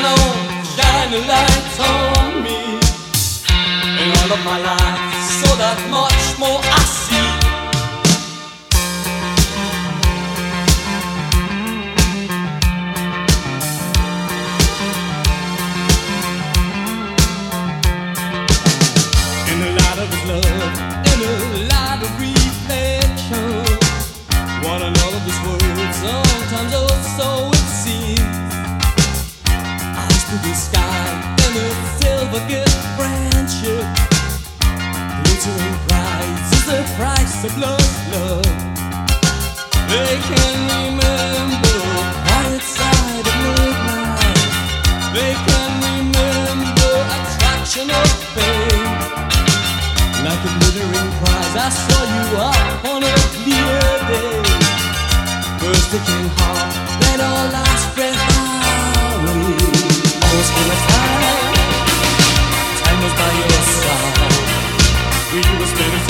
Shine on, shine a light on me In all of my life So that much more the price of love, love. They can remember quiet side of midnight They can remember attraction of fame. Like a glittering prize I saw you up on a clear day. First came hard, then our last breath away Almost came a time Time was by your side. We were spending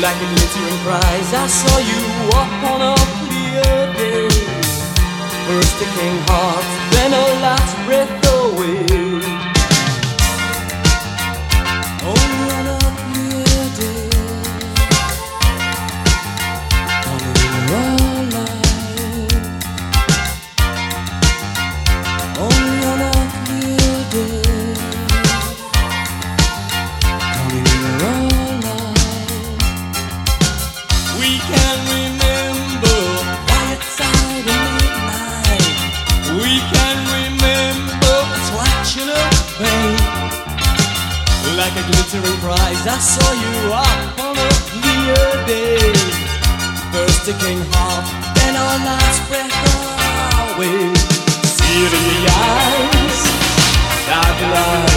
Like a glittering prize. I saw you up on a like a glittering prize, I saw you up on a clear day. First it came hot, then our last breath away. See it in the eyes, dark light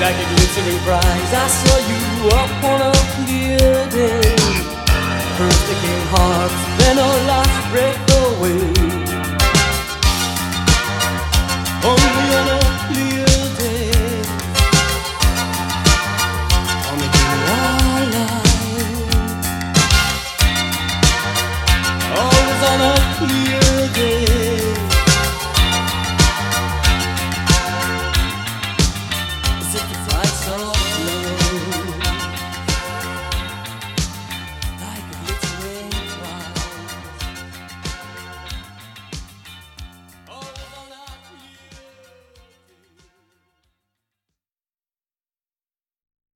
Like a glittering prize, I saw you up on a